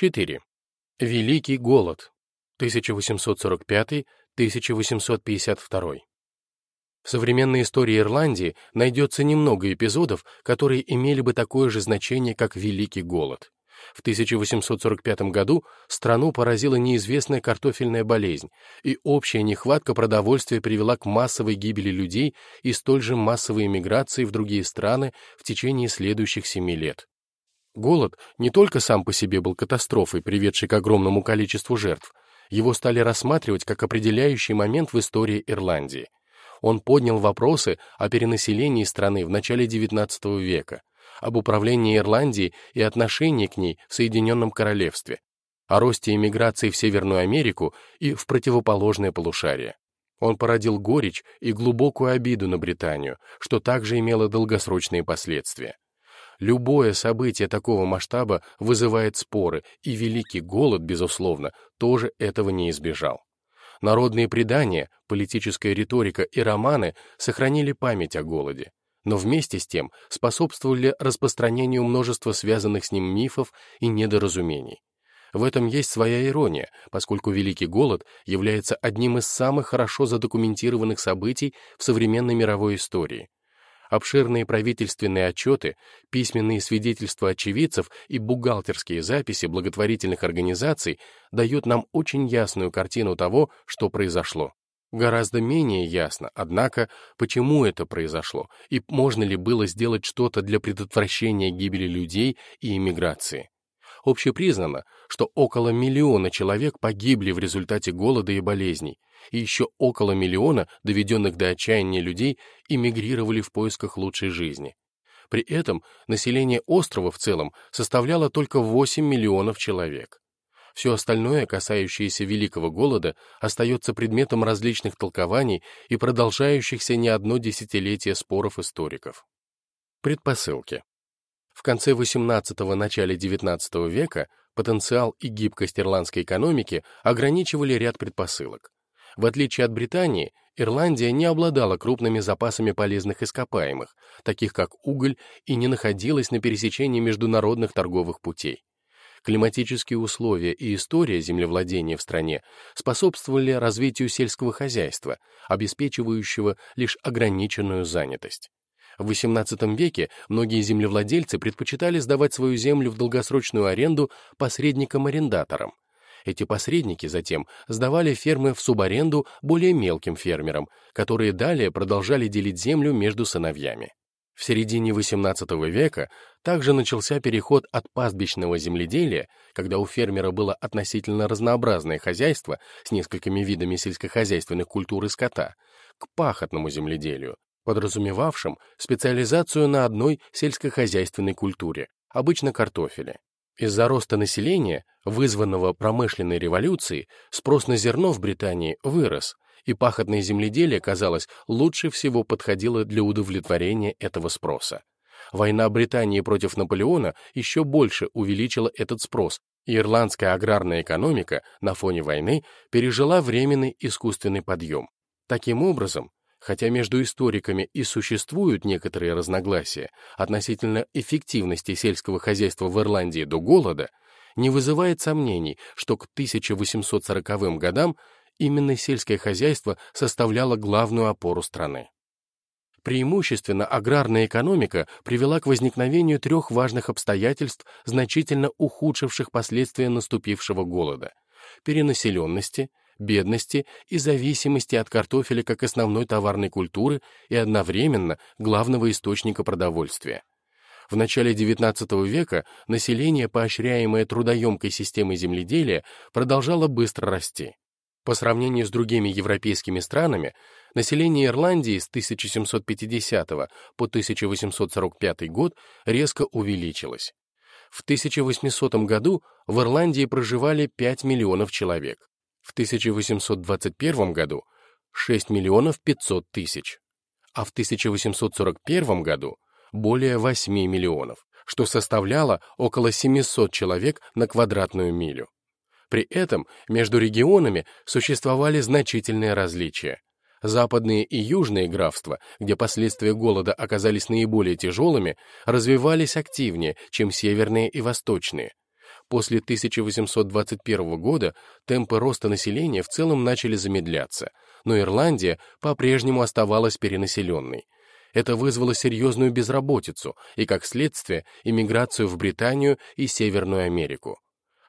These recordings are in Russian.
4. Великий голод. 1845-1852. В современной истории Ирландии найдется немного эпизодов, которые имели бы такое же значение, как Великий голод. В 1845 году страну поразила неизвестная картофельная болезнь, и общая нехватка продовольствия привела к массовой гибели людей и столь же массовой эмиграции в другие страны в течение следующих семи лет. Голод не только сам по себе был катастрофой, приведшей к огромному количеству жертв, его стали рассматривать как определяющий момент в истории Ирландии. Он поднял вопросы о перенаселении страны в начале XIX века, об управлении Ирландией и отношении к ней в Соединенном Королевстве, о росте иммиграции в Северную Америку и в противоположное полушарие. Он породил горечь и глубокую обиду на Британию, что также имело долгосрочные последствия. Любое событие такого масштаба вызывает споры, и Великий Голод, безусловно, тоже этого не избежал. Народные предания, политическая риторика и романы сохранили память о голоде, но вместе с тем способствовали распространению множества связанных с ним мифов и недоразумений. В этом есть своя ирония, поскольку Великий Голод является одним из самых хорошо задокументированных событий в современной мировой истории – Обширные правительственные отчеты, письменные свидетельства очевидцев и бухгалтерские записи благотворительных организаций дают нам очень ясную картину того, что произошло. Гораздо менее ясно, однако, почему это произошло и можно ли было сделать что-то для предотвращения гибели людей и иммиграции. Общепризнано, что около миллиона человек погибли в результате голода и болезней, и еще около миллиона доведенных до отчаяния людей эмигрировали в поисках лучшей жизни. При этом население острова в целом составляло только 8 миллионов человек. Все остальное, касающееся Великого Голода, остается предметом различных толкований и продолжающихся не одно десятилетие споров историков. Предпосылки. В конце XVIII – начале XIX века потенциал и гибкость ирландской экономики ограничивали ряд предпосылок. В отличие от Британии, Ирландия не обладала крупными запасами полезных ископаемых, таких как уголь, и не находилась на пересечении международных торговых путей. Климатические условия и история землевладения в стране способствовали развитию сельского хозяйства, обеспечивающего лишь ограниченную занятость. В XVIII веке многие землевладельцы предпочитали сдавать свою землю в долгосрочную аренду посредникам-арендаторам, эти посредники затем сдавали фермы в субаренду более мелким фермерам, которые далее продолжали делить землю между сыновьями. В середине XVIII века также начался переход от пастбищного земледелия, когда у фермера было относительно разнообразное хозяйство с несколькими видами сельскохозяйственных культур и скота, к пахотному земледелию, подразумевавшим специализацию на одной сельскохозяйственной культуре, обычно картофеле. Из-за роста населения, вызванного промышленной революцией, спрос на зерно в Британии вырос, и пахотное земледелие, казалось, лучше всего подходило для удовлетворения этого спроса. Война Британии против Наполеона еще больше увеличила этот спрос, и ирландская аграрная экономика на фоне войны пережила временный искусственный подъем. Таким образом, Хотя между историками и существуют некоторые разногласия относительно эффективности сельского хозяйства в Ирландии до голода, не вызывает сомнений, что к 1840 годам именно сельское хозяйство составляло главную опору страны. Преимущественно аграрная экономика привела к возникновению трех важных обстоятельств, значительно ухудшивших последствия наступившего голода – перенаселенности, бедности и зависимости от картофеля как основной товарной культуры и одновременно главного источника продовольствия. В начале XIX века население, поощряемое трудоемкой системой земледелия, продолжало быстро расти. По сравнению с другими европейскими странами, население Ирландии с 1750 по 1845 год резко увеличилось. В 1800 году в Ирландии проживали 5 миллионов человек в 1821 году 6 миллионов 500 тысяч, а в 1841 году более 8 миллионов, что составляло около 700 человек на квадратную милю. При этом между регионами существовали значительные различия. Западные и южные графства, где последствия голода оказались наиболее тяжелыми, развивались активнее, чем северные и восточные. После 1821 года темпы роста населения в целом начали замедляться, но Ирландия по-прежнему оставалась перенаселенной. Это вызвало серьезную безработицу и, как следствие, иммиграцию в Британию и Северную Америку.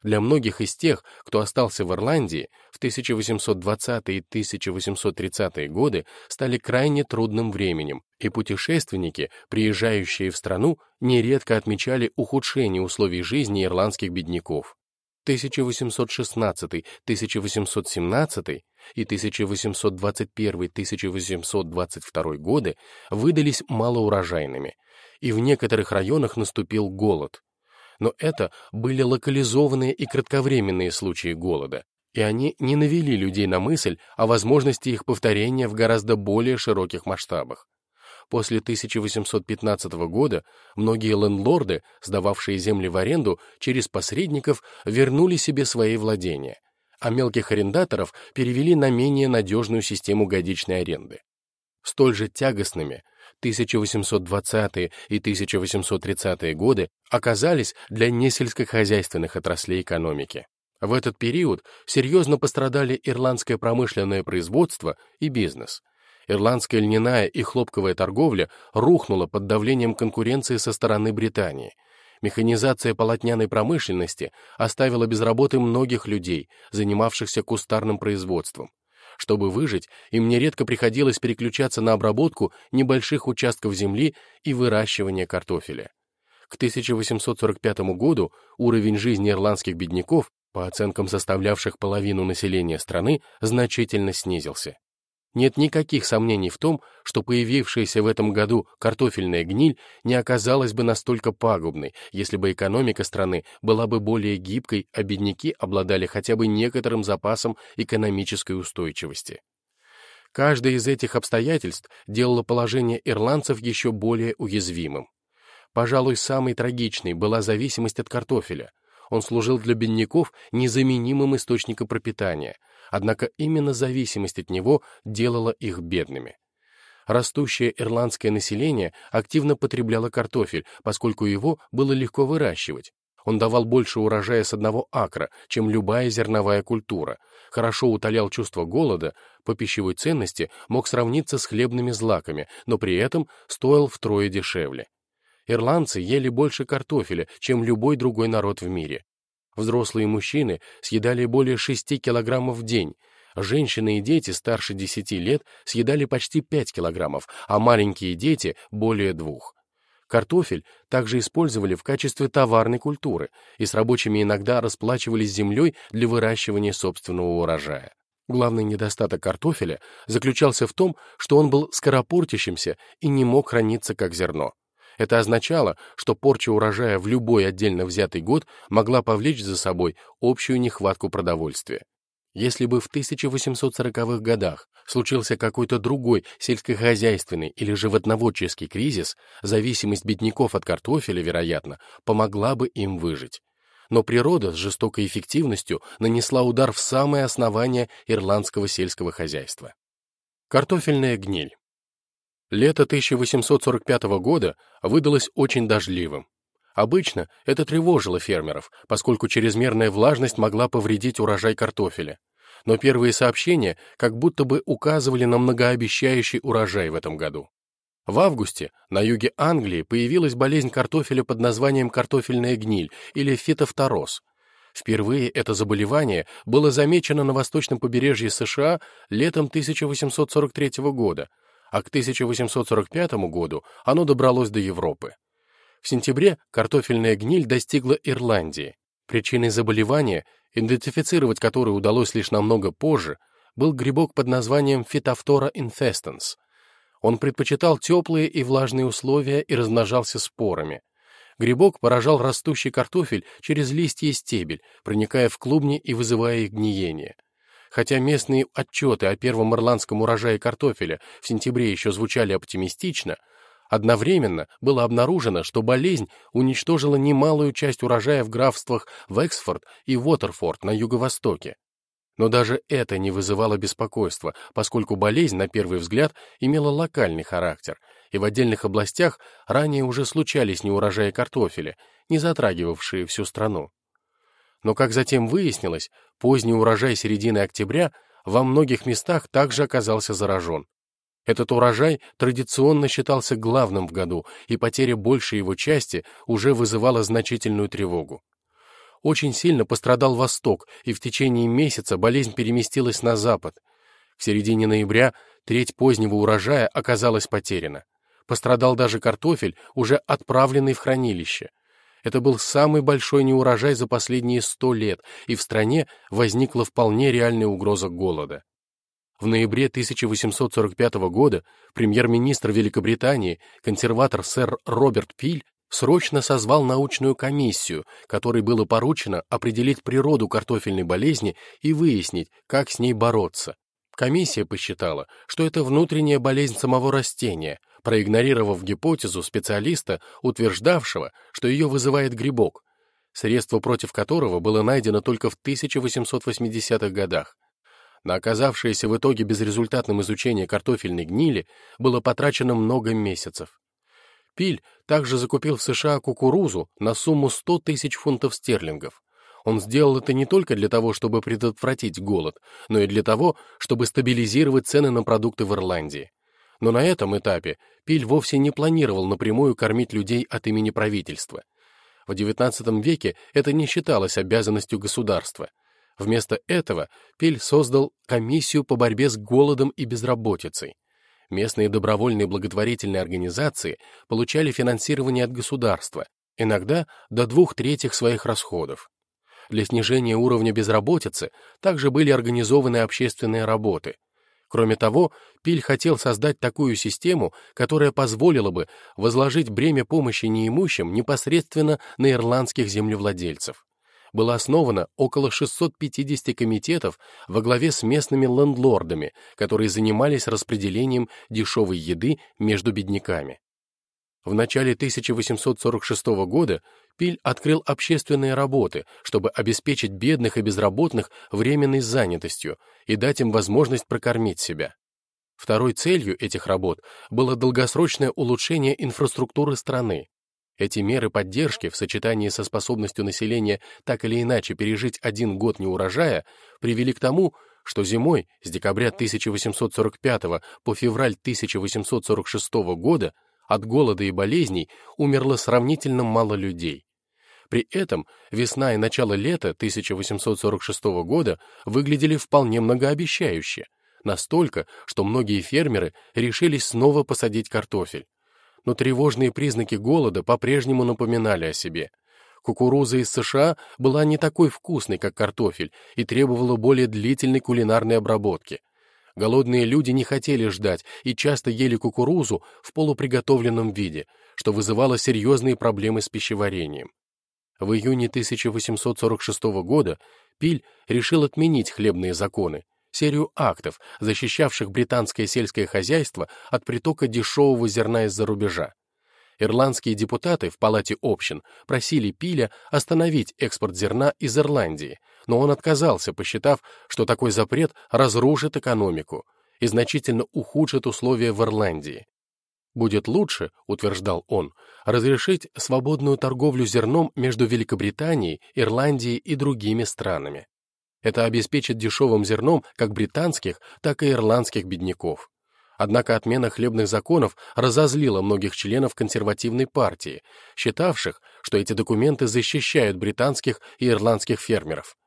Для многих из тех, кто остался в Ирландии, в 1820-е и 1830-е годы стали крайне трудным временем, и путешественники, приезжающие в страну, нередко отмечали ухудшение условий жизни ирландских бедняков. 1816, 1817 и 1821-1822 годы выдались малоурожайными, и в некоторых районах наступил голод. Но это были локализованные и кратковременные случаи голода, и они не навели людей на мысль о возможности их повторения в гораздо более широких масштабах. После 1815 года многие лендлорды, сдававшие земли в аренду, через посредников вернули себе свои владения, а мелких арендаторов перевели на менее надежную систему годичной аренды. Столь же тягостными 1820-е и 1830-е годы оказались для несельскохозяйственных отраслей экономики. В этот период серьезно пострадали ирландское промышленное производство и бизнес. Ирландская льняная и хлопковая торговля рухнула под давлением конкуренции со стороны Британии. Механизация полотняной промышленности оставила без работы многих людей, занимавшихся кустарным производством. Чтобы выжить, им нередко приходилось переключаться на обработку небольших участков земли и выращивание картофеля. К 1845 году уровень жизни ирландских бедняков, по оценкам составлявших половину населения страны, значительно снизился. Нет никаких сомнений в том, что появившаяся в этом году картофельная гниль не оказалась бы настолько пагубной, если бы экономика страны была бы более гибкой, а бедняки обладали хотя бы некоторым запасом экономической устойчивости. Каждое из этих обстоятельств делало положение ирландцев еще более уязвимым. Пожалуй, самой трагичной была зависимость от картофеля. Он служил для бедняков незаменимым источником пропитания – однако именно зависимость от него делала их бедными. Растущее ирландское население активно потребляло картофель, поскольку его было легко выращивать. Он давал больше урожая с одного акра, чем любая зерновая культура, хорошо утолял чувство голода, по пищевой ценности мог сравниться с хлебными злаками, но при этом стоил втрое дешевле. Ирландцы ели больше картофеля, чем любой другой народ в мире. Взрослые мужчины съедали более 6 килограммов в день, женщины и дети старше 10 лет съедали почти 5 килограммов, а маленькие дети — более двух. Картофель также использовали в качестве товарной культуры и с рабочими иногда расплачивались землей для выращивания собственного урожая. Главный недостаток картофеля заключался в том, что он был скоропортящимся и не мог храниться как зерно. Это означало, что порча урожая в любой отдельно взятый год могла повлечь за собой общую нехватку продовольствия. Если бы в 1840-х годах случился какой-то другой сельскохозяйственный или животноводческий кризис, зависимость бедняков от картофеля, вероятно, помогла бы им выжить. Но природа с жестокой эффективностью нанесла удар в самое основание ирландского сельского хозяйства. Картофельная гниль. Лето 1845 года выдалось очень дождливым. Обычно это тревожило фермеров, поскольку чрезмерная влажность могла повредить урожай картофеля. Но первые сообщения как будто бы указывали на многообещающий урожай в этом году. В августе на юге Англии появилась болезнь картофеля под названием картофельная гниль или фитофтороз. Впервые это заболевание было замечено на восточном побережье США летом 1843 года, а к 1845 году оно добралось до Европы. В сентябре картофельная гниль достигла Ирландии. Причиной заболевания, идентифицировать которое удалось лишь намного позже, был грибок под названием Phytophthora infestans. Он предпочитал теплые и влажные условия и размножался спорами. Грибок поражал растущий картофель через листья и стебель, проникая в клубни и вызывая их гниение. Хотя местные отчеты о первом ирландском урожае картофеля в сентябре еще звучали оптимистично, одновременно было обнаружено, что болезнь уничтожила немалую часть урожая в графствах Вексфорд и Уотерфорд на юго-востоке. Но даже это не вызывало беспокойства, поскольку болезнь, на первый взгляд, имела локальный характер, и в отдельных областях ранее уже случались неурожаи картофеля, не затрагивавшие всю страну. Но, как затем выяснилось, поздний урожай середины октября во многих местах также оказался заражен. Этот урожай традиционно считался главным в году, и потеря большей его части уже вызывала значительную тревогу. Очень сильно пострадал Восток, и в течение месяца болезнь переместилась на Запад. В середине ноября треть позднего урожая оказалась потеряна. Пострадал даже картофель, уже отправленный в хранилище. Это был самый большой неурожай за последние сто лет, и в стране возникла вполне реальная угроза голода. В ноябре 1845 года премьер-министр Великобритании, консерватор сэр Роберт Пиль, срочно созвал научную комиссию, которой было поручено определить природу картофельной болезни и выяснить, как с ней бороться. Комиссия посчитала, что это внутренняя болезнь самого растения, проигнорировав гипотезу специалиста, утверждавшего, что ее вызывает грибок, средство против которого было найдено только в 1880-х годах. На оказавшееся в итоге безрезультатным изучение картофельной гнили было потрачено много месяцев. Пиль также закупил в США кукурузу на сумму 100 тысяч фунтов стерлингов. Он сделал это не только для того, чтобы предотвратить голод, но и для того, чтобы стабилизировать цены на продукты в Ирландии. Но на этом этапе Пиль вовсе не планировал напрямую кормить людей от имени правительства. В XIX веке это не считалось обязанностью государства. Вместо этого Пиль создал комиссию по борьбе с голодом и безработицей. Местные добровольные благотворительные организации получали финансирование от государства, иногда до двух третьих своих расходов. Для снижения уровня безработицы также были организованы общественные работы. Кроме того, Пиль хотел создать такую систему, которая позволила бы возложить бремя помощи неимущим непосредственно на ирландских землевладельцев было основано около 650 комитетов во главе с местными лендлордами, которые занимались распределением дешевой еды между бедняками. В начале 1846 года Пиль открыл общественные работы, чтобы обеспечить бедных и безработных временной занятостью и дать им возможность прокормить себя. Второй целью этих работ было долгосрочное улучшение инфраструктуры страны, эти меры поддержки в сочетании со способностью населения так или иначе пережить один год неурожая привели к тому, что зимой с декабря 1845 по февраль 1846 года от голода и болезней умерло сравнительно мало людей. При этом весна и начало лета 1846 года выглядели вполне многообещающе, настолько, что многие фермеры решились снова посадить картофель но тревожные признаки голода по-прежнему напоминали о себе. Кукуруза из США была не такой вкусной, как картофель, и требовала более длительной кулинарной обработки. Голодные люди не хотели ждать и часто ели кукурузу в полуприготовленном виде, что вызывало серьезные проблемы с пищеварением. В июне 1846 года Пиль решил отменить хлебные законы, серию актов, защищавших британское сельское хозяйство от притока дешевого зерна из-за рубежа. Ирландские депутаты в Палате общин просили Пиля остановить экспорт зерна из Ирландии, но он отказался, посчитав, что такой запрет разрушит экономику и значительно ухудшит условия в Ирландии. «Будет лучше», — утверждал он, — «разрешить свободную торговлю зерном между Великобританией, Ирландией и другими странами. Это обеспечит дешевым зерном как британских, так и ирландских бедняков. Однако отмена хлебных законов разозлила многих членов консервативной партии, считавших, что эти документы защищают британских и ирландских фермеров.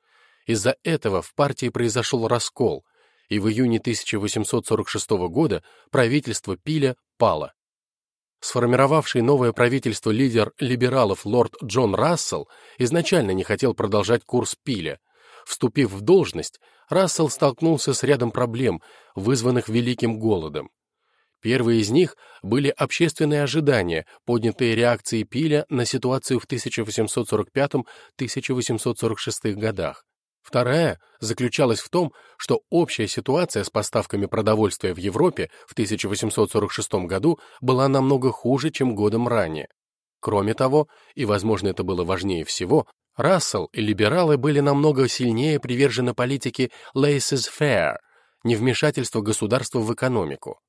Из-за этого в партии произошел раскол, и в июне 1846 года правительство Пиля пало. Сформировавший новое правительство лидер либералов лорд Джон Рассел изначально не хотел продолжать курс Пиля, Вступив в должность, Рассел столкнулся с рядом проблем, вызванных Великим голодом. Первые из них были общественные ожидания, поднятые реакцией Пиля на ситуацию в 1845-1846 годах. Вторая заключалась в том, что общая ситуация с поставками продовольствия в Европе в 1846 году была намного хуже, чем годом ранее. Кроме того, и, возможно, это было важнее всего, Рассел и либералы были намного сильнее привержены политике laissez-faire, невмешательства государства в экономику.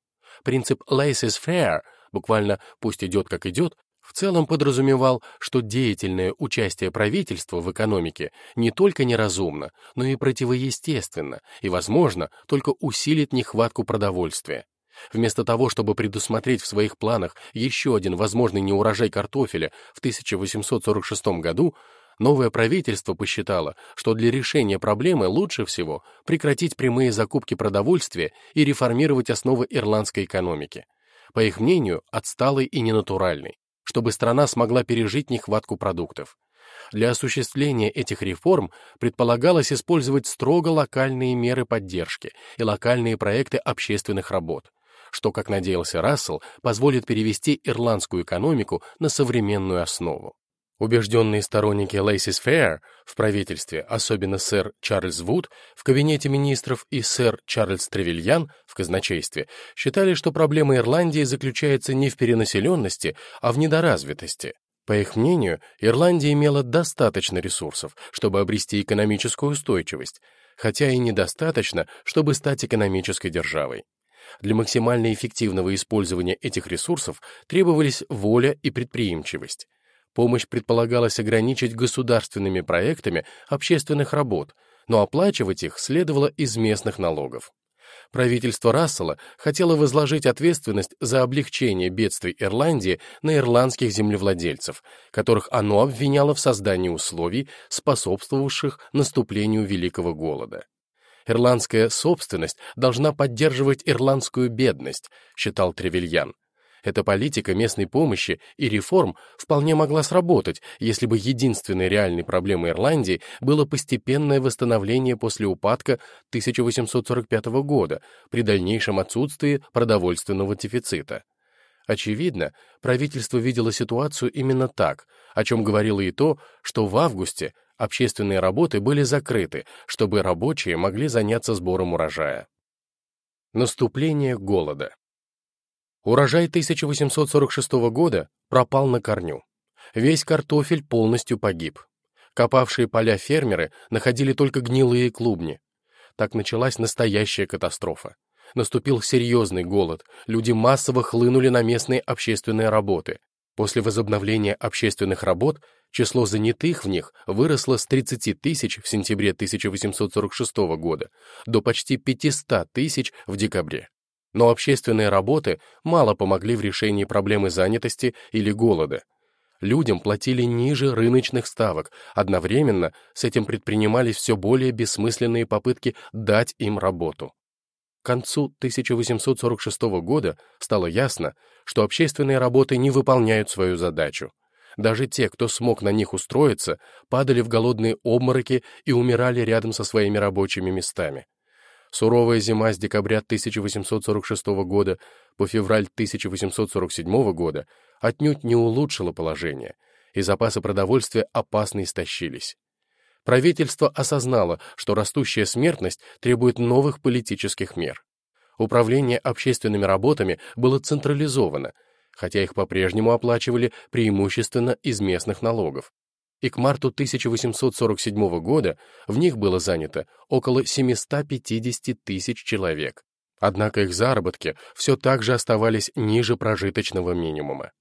Принцип laissez-faire, буквально «пусть идет как идет», в целом подразумевал, что деятельное участие правительства в экономике не только неразумно, но и противоестественно, и, возможно, только усилит нехватку продовольствия. Вместо того, чтобы предусмотреть в своих планах еще один возможный неурожай картофеля в 1846 году, новое правительство посчитало, что для решения проблемы лучше всего прекратить прямые закупки продовольствия и реформировать основы ирландской экономики. По их мнению, отсталой и ненатуральной, чтобы страна смогла пережить нехватку продуктов. Для осуществления этих реформ предполагалось использовать строго локальные меры поддержки и локальные проекты общественных работ, что, как надеялся Рассел, позволит перевести ирландскую экономику на современную основу. Убежденные сторонники Лейсис Фэйр в правительстве, особенно сэр Чарльз Вуд в кабинете министров и сэр Чарльз Тревельян в казначействе, считали, что проблема Ирландии заключается не в перенаселенности, а в недоразвитости. По их мнению, Ирландия имела достаточно ресурсов, чтобы обрести экономическую устойчивость, хотя и недостаточно, чтобы стать экономической державой. Для максимально эффективного использования этих ресурсов требовались воля и предприимчивость. Помощь предполагалось ограничить государственными проектами общественных работ, но оплачивать их следовало из местных налогов. Правительство Рассела хотело возложить ответственность за облегчение бедствий Ирландии на ирландских землевладельцев, которых оно обвиняло в создании условий, способствовавших наступлению Великого Голода. Ирландская собственность должна поддерживать ирландскую бедность, считал Тревельян. Эта политика местной помощи и реформ вполне могла сработать, если бы единственной реальной проблемой Ирландии было постепенное восстановление после упадка 1845 года при дальнейшем отсутствии продовольственного дефицита. Очевидно, правительство видело ситуацию именно так, о чем говорило и то, что в августе общественные работы были закрыты, чтобы рабочие могли заняться сбором урожая. Наступление голода. Урожай 1846 года пропал на корню. Весь картофель полностью погиб. Копавшие поля фермеры находили только гнилые клубни. Так началась настоящая катастрофа. Наступил серьезный голод, люди массово хлынули на местные общественные работы. После возобновления общественных работ число занятых в них выросло с 30 тысяч в сентябре 1846 года до почти 500 тысяч в декабре. Но общественные работы мало помогли в решении проблемы занятости или голода. Людям платили ниже рыночных ставок, одновременно с этим предпринимались все более бессмысленные попытки дать им работу. К концу 1846 года стало ясно, что общественные работы не выполняют свою задачу. Даже те, кто смог на них устроиться, падали в голодные обмороки и умирали рядом со своими рабочими местами. Суровая зима с декабря 1846 года по февраль 1847 года отнюдь не улучшила положение, и запасы продовольствия опасно истощились. Правительство осознало, что растущая смертность требует новых политических мер. Управление общественными работами было централизовано, хотя их по-прежнему оплачивали преимущественно из местных налогов. И к марту 1847 года в них было занято около 750 тысяч человек. Однако их заработки все так же оставались ниже прожиточного минимума.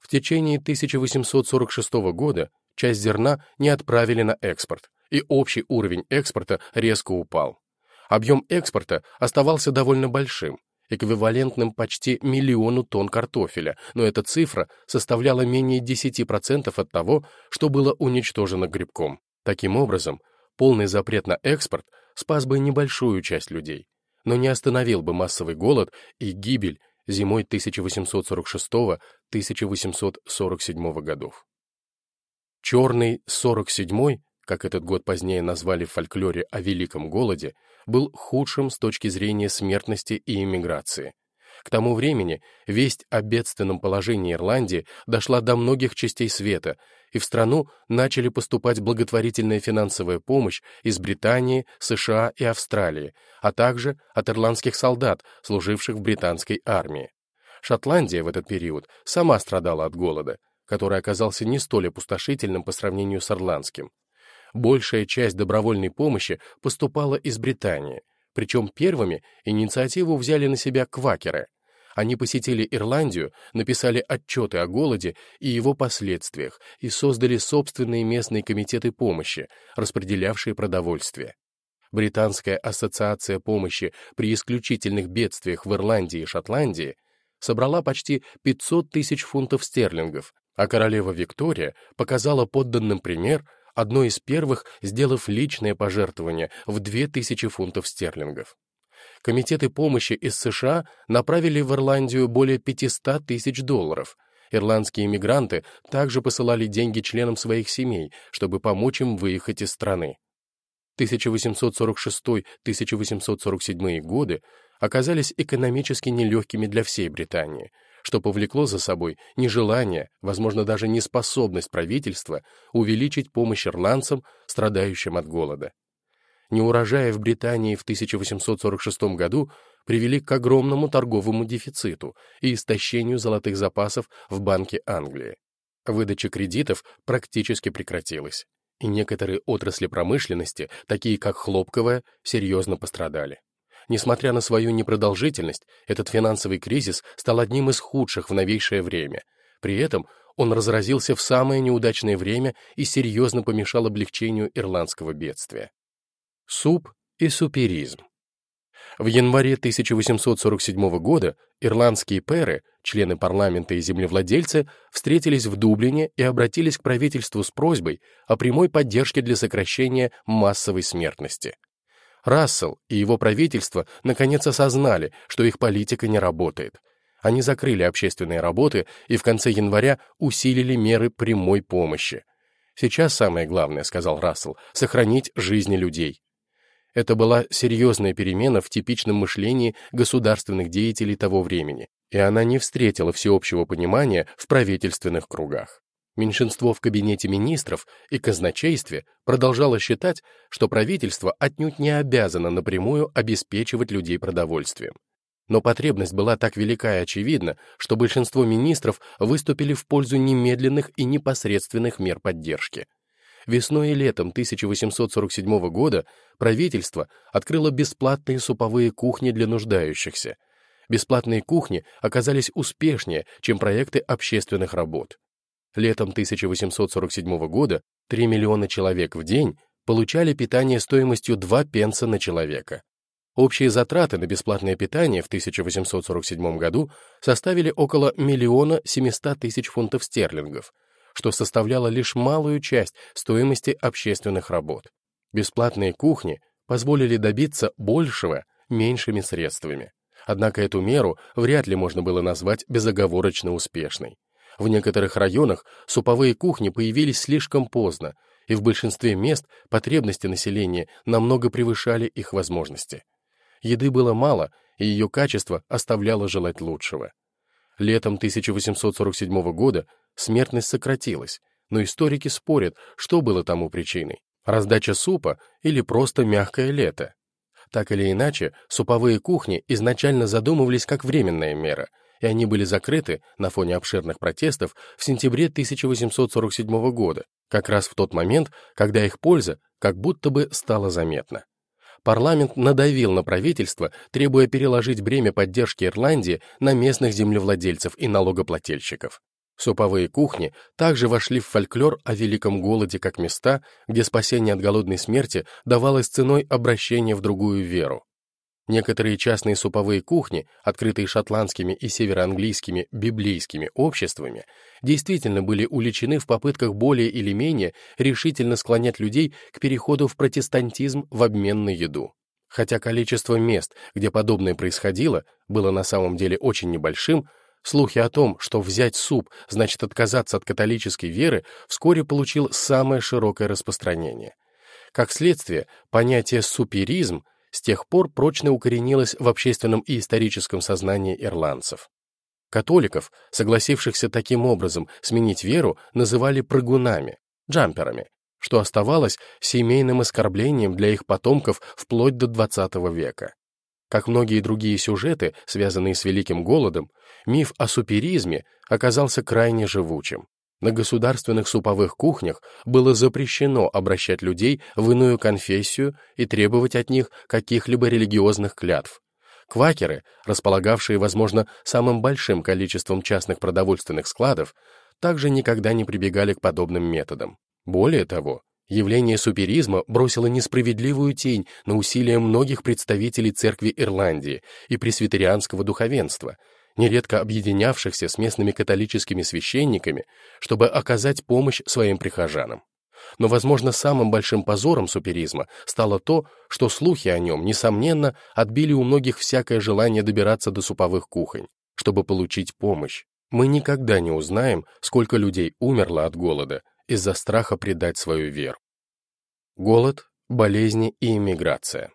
В течение 1846 года часть зерна не отправили на экспорт, и общий уровень экспорта резко упал. Объем экспорта оставался довольно большим, эквивалентным почти миллиону тонн картофеля, но эта цифра составляла менее 10% от того, что было уничтожено грибком. Таким образом, полный запрет на экспорт спас бы небольшую часть людей, но не остановил бы массовый голод и гибель зимой 1846-1847 годов. Черный 47 как этот год позднее назвали в фольклоре о Великом Голоде, был худшим с точки зрения смертности и иммиграции. К тому времени весть о бедственном положении Ирландии дошла до многих частей света, и в страну начали поступать благотворительная финансовая помощь из Британии, США и Австралии, а также от ирландских солдат, служивших в британской армии. Шотландия в этот период сама страдала от голода, который оказался не столь опустошительным по сравнению с ирландским. Большая часть добровольной помощи поступала из Британии, причем первыми инициативу взяли на себя квакеры. Они посетили Ирландию, написали отчеты о голоде и его последствиях и создали собственные местные комитеты помощи, распределявшие продовольствие. Британская ассоциация помощи при исключительных бедствиях в Ирландии и Шотландии собрала почти 500 тысяч фунтов стерлингов, а королева Виктория показала подданным пример, одно из первых сделав личное пожертвование в 2000 фунтов стерлингов. Комитеты помощи из США направили в Ирландию более 500 тысяч долларов. Ирландские иммигранты также посылали деньги членам своих семей, чтобы помочь им выехать из страны. 1846-1847 годы оказались экономически нелегкими для всей Британии — что повлекло за собой нежелание, возможно, даже неспособность правительства увеличить помощь ирландцам, страдающим от голода. Неурожаи в Британии в 1846 году привели к огромному торговому дефициту и истощению золотых запасов в Банке Англии. Выдача кредитов практически прекратилась, и некоторые отрасли промышленности, такие как хлопковая, серьезно пострадали. Несмотря на свою непродолжительность, этот финансовый кризис стал одним из худших в новейшее время. При этом он разразился в самое неудачное время и серьезно помешал облегчению ирландского бедствия. Суп и суперизм. В январе 1847 года ирландские пэры, члены парламента и землевладельцы, встретились в Дублине и обратились к правительству с просьбой о прямой поддержке для сокращения массовой смертности. Рассел и его правительство наконец осознали, что их политика не работает. Они закрыли общественные работы и в конце января усилили меры прямой помощи. «Сейчас самое главное», — сказал Рассел, — «сохранить жизни людей». Это была серьезная перемена в типичном мышлении государственных деятелей того времени, и она не встретила всеобщего понимания в правительственных кругах. Меньшинство в кабинете министров и казначействе продолжало считать, что правительство отнюдь не обязано напрямую обеспечивать людей продовольствием. Но потребность была так велика и очевидна, что большинство министров выступили в пользу немедленных и непосредственных мер поддержки. Весной и летом 1847 года правительство открыло бесплатные суповые кухни для нуждающихся. Бесплатные кухни оказались успешнее, чем проекты общественных работ. Летом 1847 года 3 миллиона человек в день получали питание стоимостью 2 пенса на человека. Общие затраты на бесплатное питание в 1847 году составили около миллиона 700 тысяч фунтов стерлингов, что составляло лишь малую часть стоимости общественных работ. Бесплатные кухни позволили добиться большего меньшими средствами. Однако эту меру вряд ли можно было назвать безоговорочно успешной. В некоторых районах суповые кухни появились слишком поздно, и в большинстве мест потребности населения намного превышали их возможности. Еды было мало, и ее качество оставляло желать лучшего. Летом 1847 года смертность сократилась, но историки спорят, что было тому причиной — раздача супа или просто мягкое лето. Так или иначе, суповые кухни изначально задумывались как временная мера — и они были закрыты на фоне обширных протестов в сентябре 1847 года, как раз в тот момент, когда их польза как будто бы стала заметна. Парламент надавил на правительство, требуя переложить бремя поддержки Ирландии на местных землевладельцев и налогоплательщиков. Суповые кухни также вошли в фольклор о великом голоде как места, где спасение от голодной смерти давалось ценой обращения в другую веру. Некоторые частные суповые кухни, открытые шотландскими и североанглийскими библейскими обществами, действительно были уличены в попытках более или менее решительно склонять людей к переходу в протестантизм в обмен на еду. Хотя количество мест, где подобное происходило, было на самом деле очень небольшим, слухи о том, что взять суп значит отказаться от католической веры, вскоре получил самое широкое распространение. Как следствие, понятие «суперизм» с тех пор прочно укоренилась в общественном и историческом сознании ирландцев. Католиков, согласившихся таким образом сменить веру, называли прыгунами, джамперами, что оставалось семейным оскорблением для их потомков вплоть до XX века. Как многие другие сюжеты, связанные с Великим Голодом, миф о суперизме оказался крайне живучим. На государственных суповых кухнях было запрещено обращать людей в иную конфессию и требовать от них каких-либо религиозных клятв. Квакеры, располагавшие, возможно, самым большим количеством частных продовольственных складов, также никогда не прибегали к подобным методам. Более того, явление суперизма бросило несправедливую тень на усилия многих представителей церкви Ирландии и пресвитерианского духовенства, нередко объединявшихся с местными католическими священниками, чтобы оказать помощь своим прихожанам. Но, возможно, самым большим позором суперизма стало то, что слухи о нем, несомненно, отбили у многих всякое желание добираться до суповых кухонь, чтобы получить помощь. Мы никогда не узнаем, сколько людей умерло от голода из-за страха предать свою веру. Голод, болезни и эмиграция.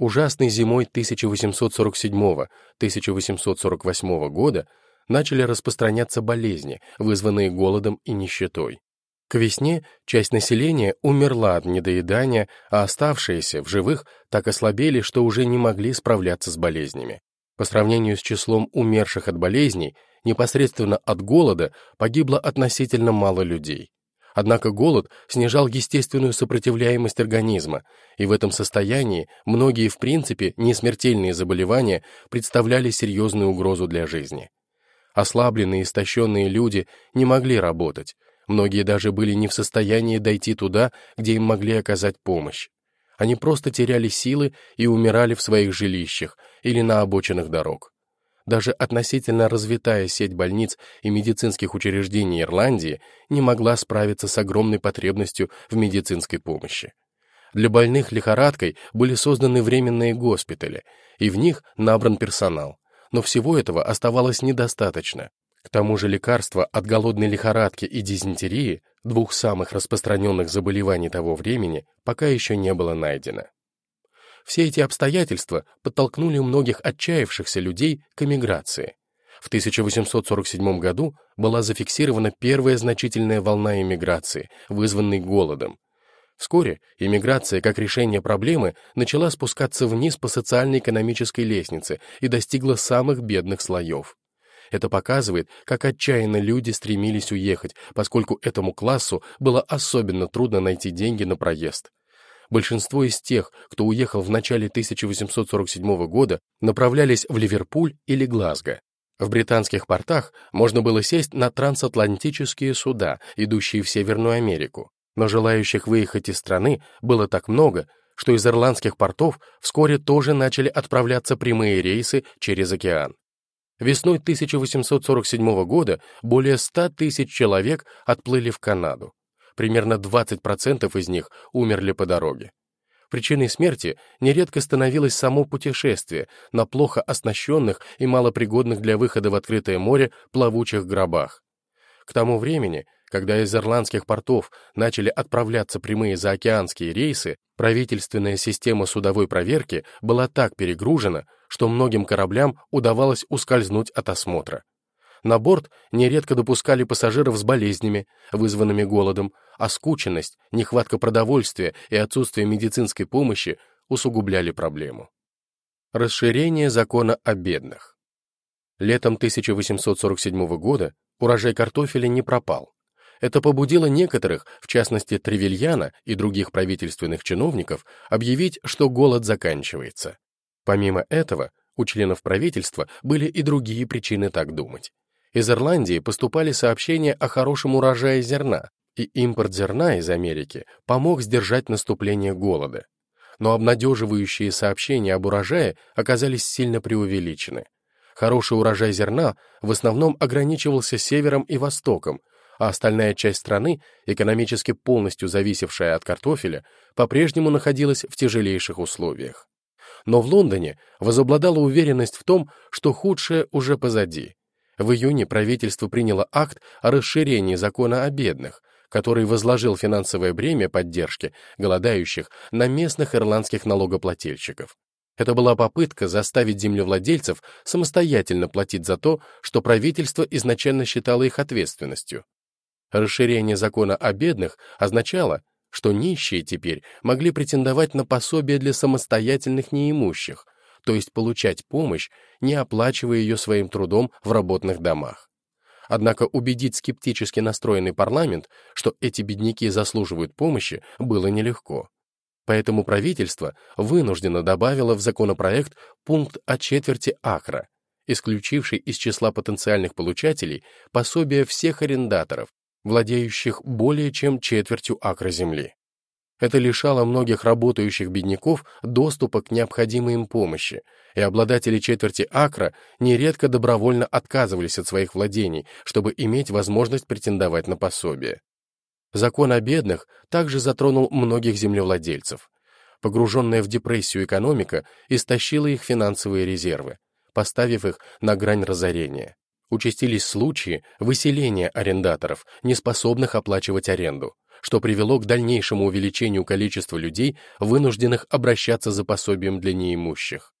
Ужасной зимой 1847-1848 года начали распространяться болезни, вызванные голодом и нищетой. К весне часть населения умерла от недоедания, а оставшиеся в живых так ослабели, что уже не могли справляться с болезнями. По сравнению с числом умерших от болезней, непосредственно от голода погибло относительно мало людей. Однако голод снижал естественную сопротивляемость организма, и в этом состоянии многие, в принципе, несмертельные заболевания представляли серьезную угрозу для жизни. Ослабленные и истощенные люди не могли работать, Многие даже были не в состоянии дойти туда, где им могли оказать помощь. Они просто теряли силы и умирали в своих жилищах или на обочинах дорог. Даже относительно развитая сеть больниц и медицинских учреждений Ирландии не могла справиться с огромной потребностью в медицинской помощи. Для больных лихорадкой были созданы временные госпитали, и в них набран персонал. Но всего этого оставалось недостаточно. К тому же лекарства от голодной лихорадки и дизентерии, двух самых распространенных заболеваний того времени, пока еще не было найдено. Все эти обстоятельства подтолкнули многих отчаявшихся людей к эмиграции. В 1847 году была зафиксирована первая значительная волна эмиграции, вызванной голодом. Вскоре эмиграция, как решение проблемы, начала спускаться вниз по социально-экономической лестнице и достигла самых бедных слоев. Это показывает, как отчаянно люди стремились уехать, поскольку этому классу было особенно трудно найти деньги на проезд. Большинство из тех, кто уехал в начале 1847 года, направлялись в Ливерпуль или Глазго. В британских портах можно было сесть на трансатлантические суда, идущие в Северную Америку. Но желающих выехать из страны было так много, что из ирландских портов вскоре тоже начали отправляться прямые рейсы через океан. Весной 1847 года более 100 тысяч человек отплыли в Канаду. Примерно 20% из них умерли по дороге. Причиной смерти нередко становилось само путешествие на плохо оснащенных и малопригодных для выхода в открытое море плавучих гробах. К тому времени когда из ирландских портов начали отправляться прямые заокеанские рейсы, правительственная система судовой проверки была так перегружена, что многим кораблям удавалось ускользнуть от осмотра. На борт нередко допускали пассажиров с болезнями, вызванными голодом, а скученность, нехватка продовольствия и отсутствие медицинской помощи усугубляли проблему. Расширение закона о бедных. Летом 1847 года урожай картофеля не пропал. Это побудило некоторых, в частности Тревельяна и других правительственных чиновников, объявить, что голод заканчивается. Помимо этого, у членов правительства были и другие причины так думать. Из Ирландии поступали сообщения о хорошем урожае зерна, и импорт зерна из Америки помог сдержать наступление голода. Но обнадеживающие сообщения об урожае оказались сильно преувеличены. Хороший урожай зерна в основном ограничивался севером и востоком, а остальная часть страны, экономически полностью зависевшая от картофеля, по-прежнему находилась в тяжелейших условиях. Но в Лондоне возобладала уверенность в том, что худшее уже позади. В июне правительство приняло акт о расширении закона о бедных, который возложил финансовое бремя поддержки голодающих на местных ирландских налогоплательщиков. Это была попытка заставить землевладельцев самостоятельно платить за то, что правительство изначально считало их ответственностью. Расширение закона о бедных означало, что нищие теперь могли претендовать на пособие для самостоятельных неимущих, то есть получать помощь, не оплачивая ее своим трудом в работных домах. Однако убедить скептически настроенный парламент, что эти бедняки заслуживают помощи, было нелегко. Поэтому правительство вынуждено добавило в законопроект пункт о четверти акра, исключивший из числа потенциальных получателей пособия всех арендаторов, владеющих более чем четвертью акра земли. Это лишало многих работающих бедняков доступа к необходимой им помощи, и обладатели четверти акра нередко добровольно отказывались от своих владений, чтобы иметь возможность претендовать на пособие. Закон о бедных также затронул многих землевладельцев. Погруженная в депрессию экономика истощила их финансовые резервы, поставив их на грань разорения. Участились случаи выселения арендаторов, неспособных оплачивать аренду, что привело к дальнейшему увеличению количества людей, вынужденных обращаться за пособием для неимущих.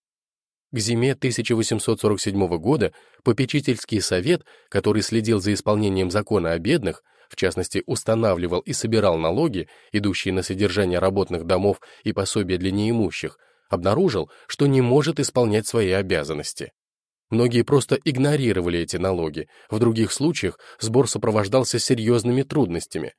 К зиме 1847 года попечительский совет, который следил за исполнением закона о бедных, в частности, устанавливал и собирал налоги, идущие на содержание работных домов и пособия для неимущих, обнаружил, что не может исполнять свои обязанности. Многие просто игнорировали эти налоги, в других случаях сбор сопровождался серьезными трудностями.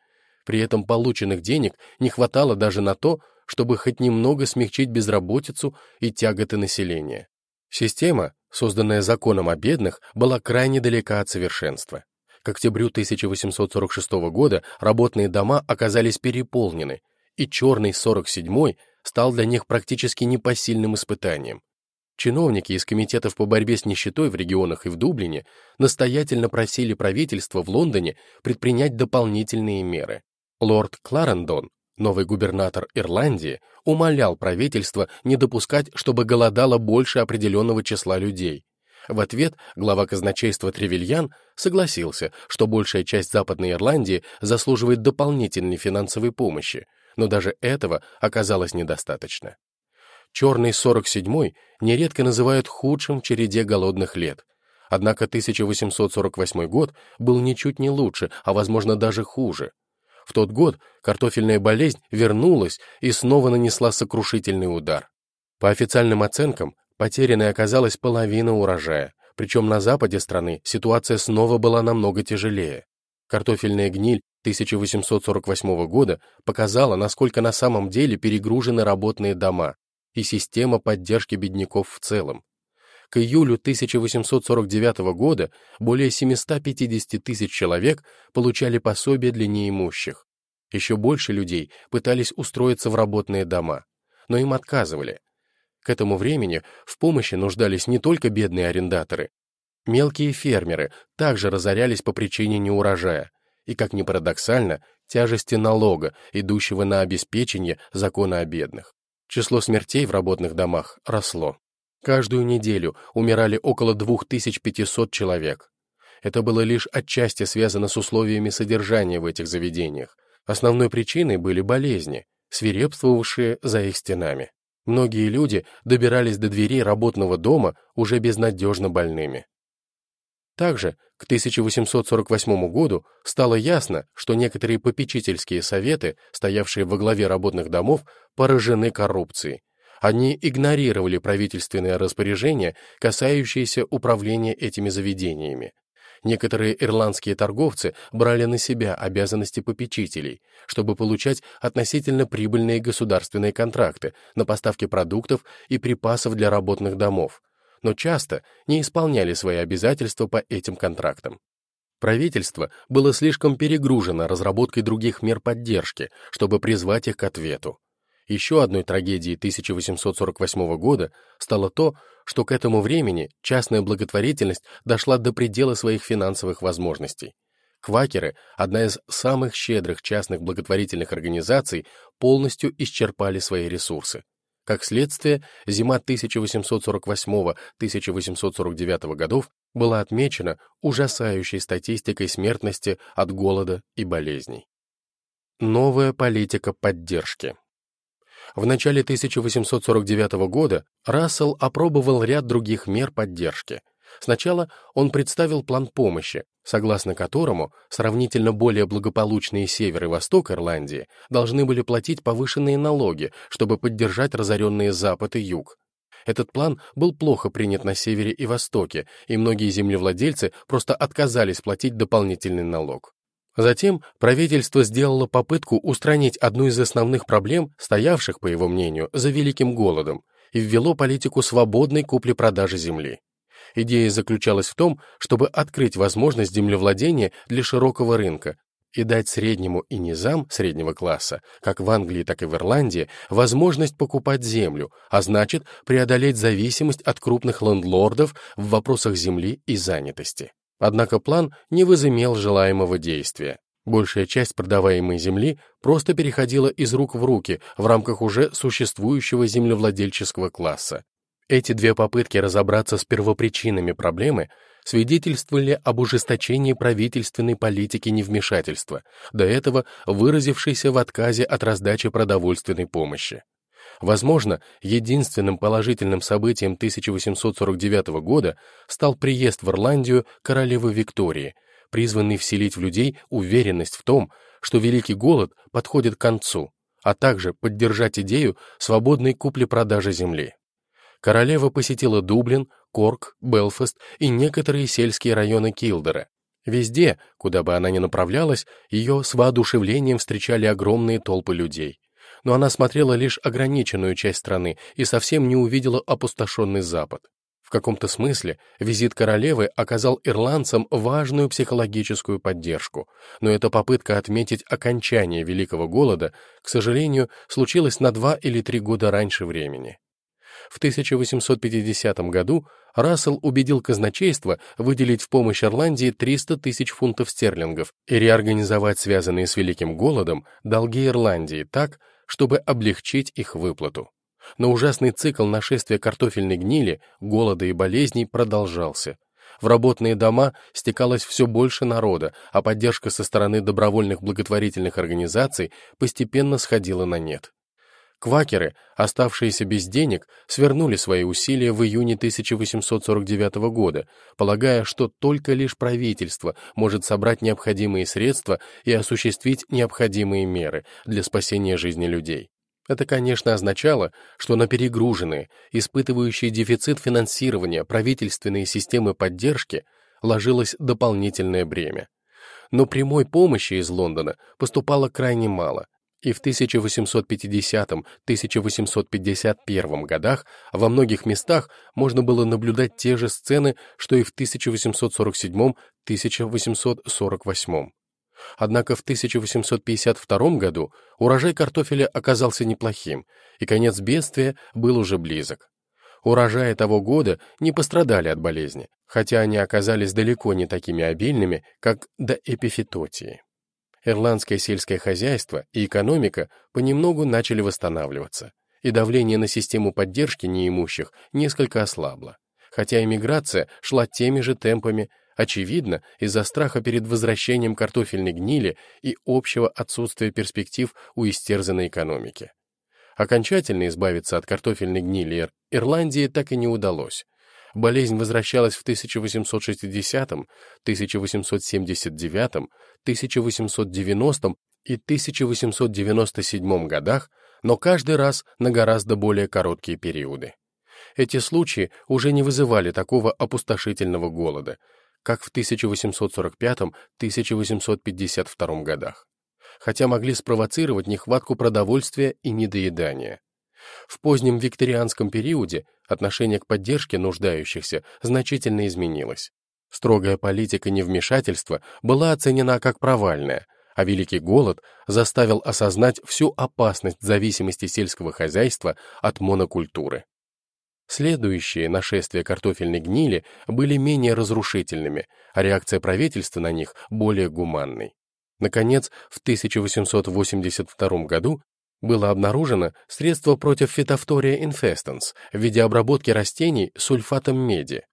При этом полученных денег не хватало даже на то, чтобы хоть немного смягчить безработицу и тяготы населения. Система, созданная законом о бедных, была крайне далека от совершенства. К октябрю 1846 года работные дома оказались переполнены, и черный 47-й стал для них практически непосильным испытанием. Чиновники из комитетов по борьбе с нищетой в регионах и в Дублине настоятельно просили правительство в Лондоне предпринять дополнительные меры. Лорд Кларендон, новый губернатор Ирландии, умолял правительство не допускать, чтобы голодало больше определенного числа людей, в ответ глава казначейства Тревельян согласился, что большая часть Западной Ирландии заслуживает дополнительной финансовой помощи, но даже этого оказалось недостаточно. Черный 47-й нередко называют худшим в череде голодных лет, однако 1848 год был ничуть не лучше, а возможно даже хуже. В тот год картофельная болезнь вернулась и снова нанесла сокрушительный удар. По официальным оценкам, Потерянной оказалась половина урожая, причем на западе страны ситуация снова была намного тяжелее. Картофельная гниль 1848 года показала, насколько на самом деле перегружены работные дома и система поддержки бедняков в целом. К июлю 1849 года более 750 тысяч человек получали пособие для неимущих. Еще больше людей пытались устроиться в работные дома, но им отказывали – к этому времени в помощи нуждались не только бедные арендаторы. Мелкие фермеры также разорялись по причине неурожая, и, как ни парадоксально, тяжести налога, идущего на обеспечение закона о бедных. Число смертей в работных домах росло. Каждую неделю умирали около 2500 человек. Это было лишь отчасти связано с условиями содержания в этих заведениях. Основной причиной были болезни, свирепствовавшие за их стенами. Многие люди добирались до дверей работного дома уже безнадежно больными. Также к 1848 году стало ясно, что некоторые попечительские советы, стоявшие во главе работных домов, поражены коррупцией. Они игнорировали правительственные распоряжения, касающиеся управления этими заведениями. Некоторые ирландские торговцы брали на себя обязанности попечителей, чтобы получать относительно прибыльные государственные контракты на поставки продуктов и припасов для работных домов, но часто не исполняли свои обязательства по этим контрактам. Правительство было слишком перегружено разработкой других мер поддержки, чтобы призвать их к ответу. Еще одной трагедией 1848 года стало то, что к этому времени частная благотворительность дошла до предела своих финансовых возможностей. Квакеры, одна из самых щедрых частных благотворительных организаций, полностью исчерпали свои ресурсы. Как следствие, зима 1848-1849 годов была отмечена ужасающей статистикой смертности от голода и болезней. Новая политика поддержки в начале 1849 года Рассел опробовал ряд других мер поддержки. Сначала он представил план помощи, согласно которому сравнительно более благополучные север и восток Ирландии должны были платить повышенные налоги, чтобы поддержать разоренные запад и юг. Этот план был плохо принят на севере и востоке, и многие землевладельцы просто отказались платить дополнительный налог. Затем правительство сделало попытку устранить одну из основных проблем, стоявших, по его мнению, за великим голодом, и ввело политику свободной купли-продажи земли. Идея заключалась в том, чтобы открыть возможность землевладения для широкого рынка и дать среднему и низам среднего класса, как в Англии, так и в Ирландии, возможность покупать землю, а значит преодолеть зависимость от крупных лендлордов в вопросах земли и занятости. Однако план не возымел желаемого действия. Большая часть продаваемой земли просто переходила из рук в руки в рамках уже существующего землевладельческого класса. Эти две попытки разобраться с первопричинами проблемы свидетельствовали об ужесточении правительственной политики невмешательства, до этого выразившейся в отказе от раздачи продовольственной помощи. Возможно, единственным положительным событием 1849 года стал приезд в Ирландию королевы Виктории, призванный вселить в людей уверенность в том, что Великий Голод подходит к концу, а также поддержать идею свободной купли-продажи земли. Королева посетила Дублин, Корк, Белфаст и некоторые сельские районы Килдера. Везде, куда бы она ни направлялась, ее с воодушевлением встречали огромные толпы людей но она смотрела лишь ограниченную часть страны и совсем не увидела опустошенный Запад. В каком-то смысле визит королевы оказал ирландцам важную психологическую поддержку, но эта попытка отметить окончание Великого Голода, к сожалению, случилась на два или три года раньше времени. В 1850 году Рассел убедил казначейство выделить в помощь Ирландии 300 тысяч фунтов стерлингов и реорганизовать связанные с Великим Голодом долги Ирландии так, чтобы облегчить их выплату. Но ужасный цикл нашествия картофельной гнили, голода и болезней продолжался. В работные дома стекалось все больше народа, а поддержка со стороны добровольных благотворительных организаций постепенно сходила на нет. Квакеры, оставшиеся без денег, свернули свои усилия в июне 1849 года, полагая, что только лишь правительство может собрать необходимые средства и осуществить необходимые меры для спасения жизни людей. Это, конечно, означало, что на перегруженные, испытывающие дефицит финансирования правительственные системы поддержки ложилось дополнительное бремя. Но прямой помощи из Лондона поступало крайне мало, и в 1850-1851 годах во многих местах можно было наблюдать те же сцены, что и в 1847-1848. Однако в 1852 году урожай картофеля оказался неплохим, и конец бедствия был уже близок. Урожаи того года не пострадали от болезни, хотя они оказались далеко не такими обильными, как до эпифитотии ирландское сельское хозяйство и экономика понемногу начали восстанавливаться, и давление на систему поддержки неимущих несколько ослабло. Хотя иммиграция шла теми же темпами, очевидно, из-за страха перед возвращением картофельной гнили и общего отсутствия перспектив у истерзанной экономики. Окончательно избавиться от картофельной гнили Ирландии так и не удалось, Болезнь возвращалась в 1860, 1879, 1890 и 1897 годах, но каждый раз на гораздо более короткие периоды. Эти случаи уже не вызывали такого опустошительного голода, как в 1845-1852 годах, хотя могли спровоцировать нехватку продовольствия и недоедания. В позднем викторианском периоде отношение к поддержке нуждающихся значительно изменилось. Строгая политика невмешательства была оценена как провальная, а Великий Голод заставил осознать всю опасность зависимости сельского хозяйства от монокультуры. Следующие нашествия картофельной гнили были менее разрушительными, а реакция правительства на них более гуманной. Наконец, в 1882 году было обнаружено средство против фитофтория инфестans в виде обработки растений сульфатом меди.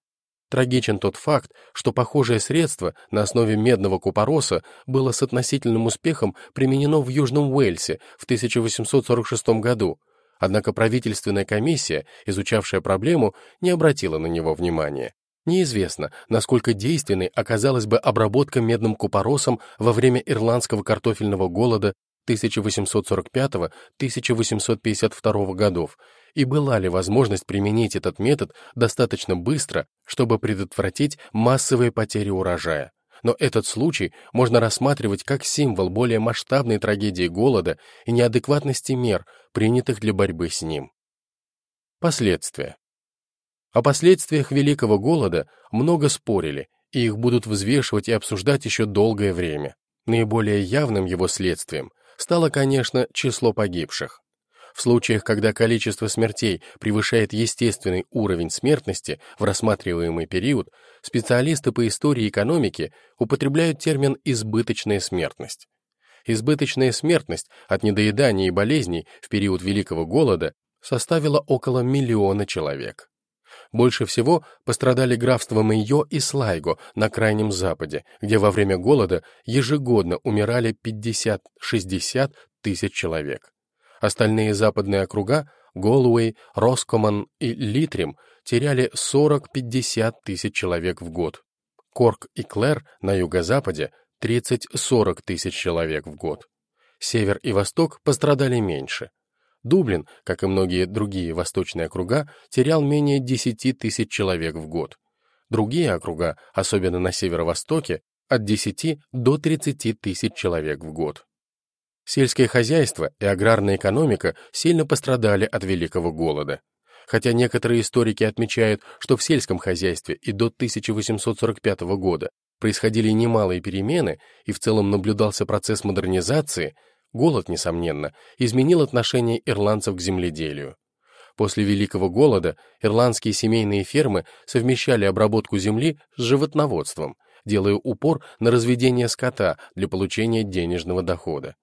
Трагичен тот факт, что похожее средство на основе медного купороса было с относительным успехом применено в Южном Уэльсе в 1846 году, однако правительственная комиссия, изучавшая проблему, не обратила на него внимания. Неизвестно, насколько действенной оказалась бы обработка медным купоросом во время ирландского картофельного голода 1845-1852 годов, и была ли возможность применить этот метод достаточно быстро, чтобы предотвратить массовые потери урожая. но этот случай можно рассматривать как символ более масштабной трагедии голода и неадекватности мер, принятых для борьбы с ним. Последствия. О последствиях Великого Голода много спорили, и их будут взвешивать и обсуждать еще долгое время. Наиболее явным его следствием стало, конечно, число погибших. В случаях, когда количество смертей превышает естественный уровень смертности в рассматриваемый период, специалисты по истории и экономике употребляют термин «избыточная смертность». Избыточная смертность от недоедания и болезней в период Великого Голода составила около миллиона человек. Больше всего пострадали графства Мэйо и Слайго на Крайнем Западе, где во время голода ежегодно умирали 50-60 тысяч человек. Остальные западные округа — Голуэй, Роскоман и Литрим — теряли 40-50 тысяч человек в год. Корк и Клэр на юго-западе — 30-40 тысяч человек в год. Север и Восток пострадали меньше. Дублин, как и многие другие восточные округа, терял менее 10 тысяч человек в год. Другие округа, особенно на северо-востоке, от 10 до 30 тысяч человек в год. Сельское хозяйство и аграрная экономика сильно пострадали от Великого голода. Хотя некоторые историки отмечают, что в сельском хозяйстве и до 1845 года происходили немалые перемены и в целом наблюдался процесс модернизации, Голод, несомненно, изменил отношение ирландцев к земледелию. После Великого голода ирландские семейные фермы совмещали обработку земли с животноводством, делая упор на разведение скота для получения денежного дохода.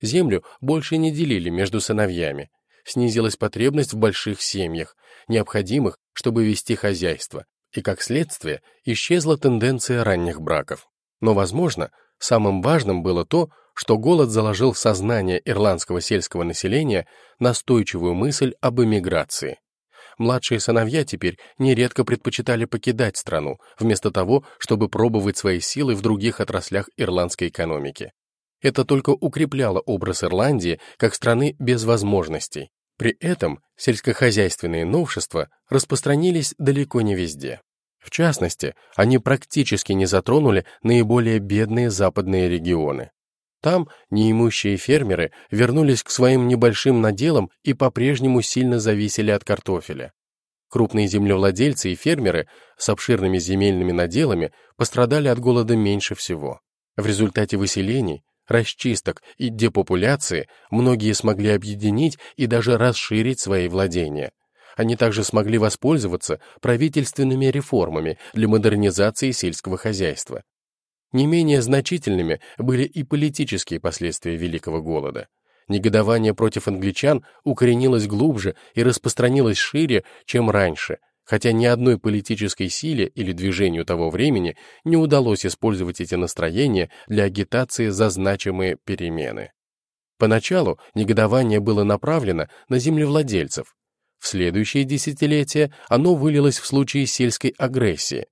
Землю больше не делили между сыновьями. Снизилась потребность в больших семьях, необходимых, чтобы вести хозяйство, и, как следствие, исчезла тенденция ранних браков. Но, возможно, самым важным было то, что голод заложил в сознание ирландского сельского населения настойчивую мысль об эмиграции. Младшие сыновья теперь нередко предпочитали покидать страну, вместо того, чтобы пробовать свои силы в других отраслях ирландской экономики. Это только укрепляло образ Ирландии как страны без возможностей. При этом сельскохозяйственные новшества распространились далеко не везде. В частности, они практически не затронули наиболее бедные западные регионы. Там неимущие фермеры вернулись к своим небольшим наделам и по-прежнему сильно зависели от картофеля. Крупные землевладельцы и фермеры с обширными земельными наделами пострадали от голода меньше всего. В результате выселений, расчисток и депопуляции многие смогли объединить и даже расширить свои владения. Они также смогли воспользоваться правительственными реформами для модернизации сельского хозяйства. Не менее значительными были и политические последствия Великого Голода. Негодование против англичан укоренилось глубже и распространилось шире, чем раньше, хотя ни одной политической силе или движению того времени не удалось использовать эти настроения для агитации за значимые перемены. Поначалу негодование было направлено на землевладельцев. В следующие десятилетия оно вылилось в случае сельской агрессии.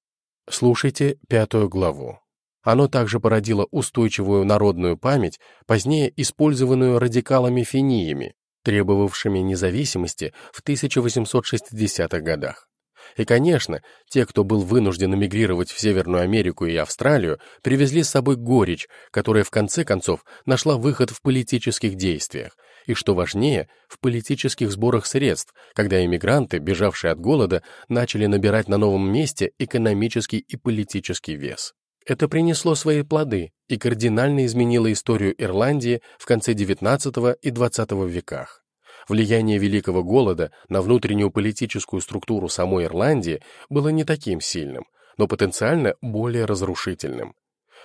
Слушайте пятую главу. Оно также породило устойчивую народную память, позднее использованную радикалами-финиями, требовавшими независимости в 1860-х годах. И, конечно, те, кто был вынужден эмигрировать в Северную Америку и Австралию, привезли с собой горечь, которая в конце концов нашла выход в политических действиях, и, что важнее, в политических сборах средств, когда эмигранты, бежавшие от голода, начали набирать на новом месте экономический и политический вес. Это принесло свои плоды и кардинально изменило историю Ирландии в конце XIX и XX веках. Влияние Великого Голода на внутреннюю политическую структуру самой Ирландии было не таким сильным, но потенциально более разрушительным.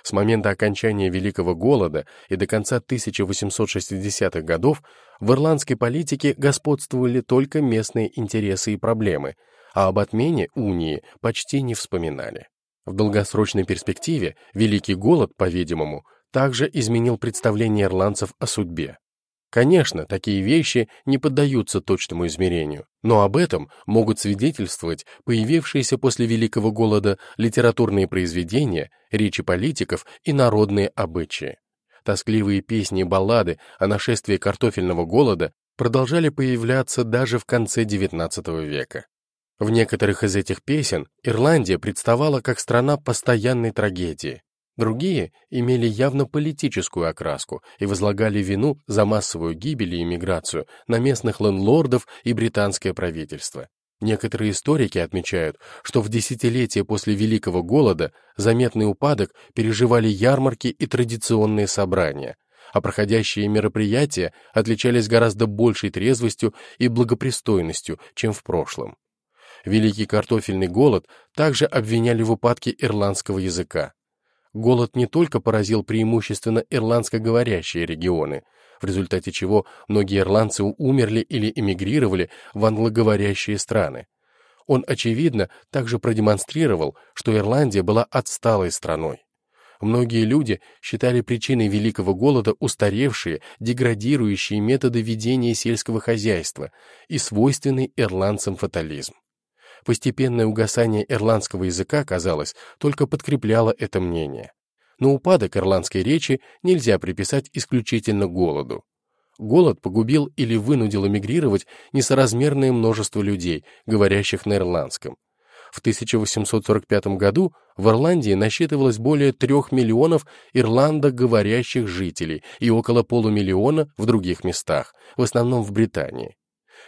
С момента окончания Великого Голода и до конца 1860-х годов в ирландской политике господствовали только местные интересы и проблемы, а об отмене унии почти не вспоминали. В долгосрочной перспективе Великий Голод, по-видимому, также изменил представление ирландцев о судьбе. Конечно, такие вещи не поддаются точному измерению, но об этом могут свидетельствовать появившиеся после Великого Голода литературные произведения, речи политиков и народные обычаи. Тоскливые песни и баллады о нашествии картофельного голода продолжали появляться даже в конце XIX века. В некоторых из этих песен Ирландия представала как страна постоянной трагедии. Другие имели явно политическую окраску и возлагали вину за массовую гибель и иммиграцию на местных лендлордов и британское правительство. Некоторые историки отмечают, что в десятилетия после Великого Голода заметный упадок переживали ярмарки и традиционные собрания, а проходящие мероприятия отличались гораздо большей трезвостью и благопристойностью, чем в прошлом. Великий картофельный голод также обвиняли в упадке ирландского языка. Голод не только поразил преимущественно ирландскоговорящие регионы, в результате чего многие ирландцы умерли или эмигрировали в англоговорящие страны. Он, очевидно, также продемонстрировал, что Ирландия была отсталой страной. Многие люди считали причиной Великого Голода устаревшие, деградирующие методы ведения сельского хозяйства и свойственный ирландцам фатализм. Постепенное угасание ирландского языка, казалось, только подкрепляло это мнение. Но упадок ирландской речи нельзя приписать исключительно голоду. Голод погубил или вынудил эмигрировать несоразмерное множество людей, говорящих на ирландском. В 1845 году в Ирландии насчитывалось более трех миллионов ирландоговорящих жителей и около полумиллиона в других местах, в основном в Британии.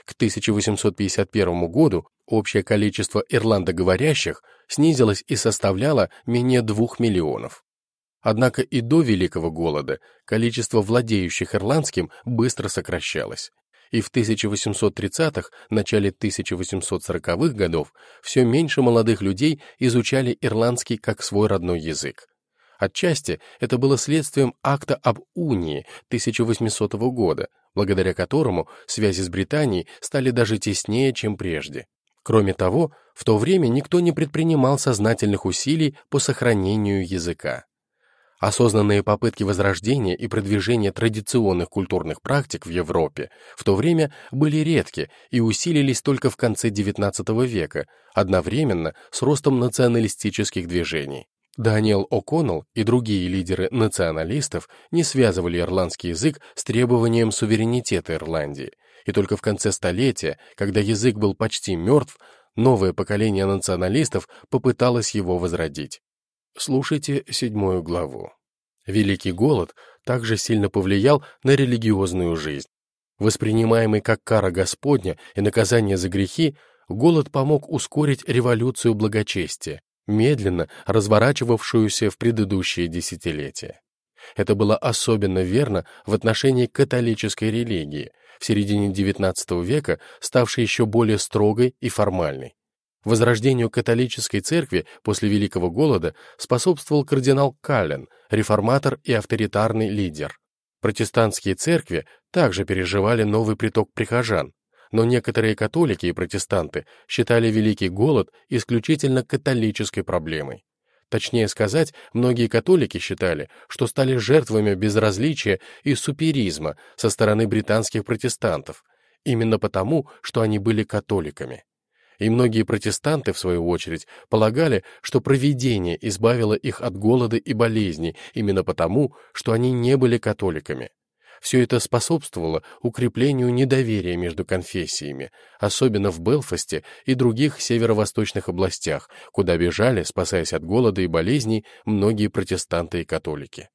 К 1851 году общее количество ирландоговорящих снизилось и составляло менее двух миллионов. Однако и до Великого Голода количество владеющих ирландским быстро сокращалось, и в 1830-х, начале 1840-х годов все меньше молодых людей изучали ирландский как свой родной язык. Отчасти это было следствием акта об унии 1800 года, благодаря которому связи с Британией стали даже теснее, чем прежде. Кроме того, в то время никто не предпринимал сознательных усилий по сохранению языка. Осознанные попытки возрождения и продвижения традиционных культурных практик в Европе в то время были редки и усилились только в конце XIX века, одновременно с ростом националистических движений. Даниэл О'Коннелл и другие лидеры националистов не связывали ирландский язык с требованием суверенитета Ирландии, и только в конце столетия, когда язык был почти мертв, новое поколение националистов попыталось его возродить. Слушайте седьмую главу. Великий голод также сильно повлиял на религиозную жизнь. Воспринимаемый как кара Господня и наказание за грехи, голод помог ускорить революцию благочестия, медленно разворачивавшуюся в предыдущие десятилетия. Это было особенно верно в отношении католической религии, в середине XIX века ставшей еще более строгой и формальной. Возрождению католической церкви после Великого Голода способствовал кардинал Каллен, реформатор и авторитарный лидер. Протестантские церкви также переживали новый приток прихожан, но некоторые католики и протестанты считали Великий Голод исключительно католической проблемой. Точнее сказать, многие католики считали, что стали жертвами безразличия и суперизма со стороны британских протестантов, именно потому, что они были католиками и многие протестанты, в свою очередь, полагали, что провидение избавило их от голода и болезней именно потому, что они не были католиками. Все это способствовало укреплению недоверия между конфессиями, особенно в Белфасте и других северо-восточных областях, куда бежали, спасаясь от голода и болезней, многие протестанты и католики.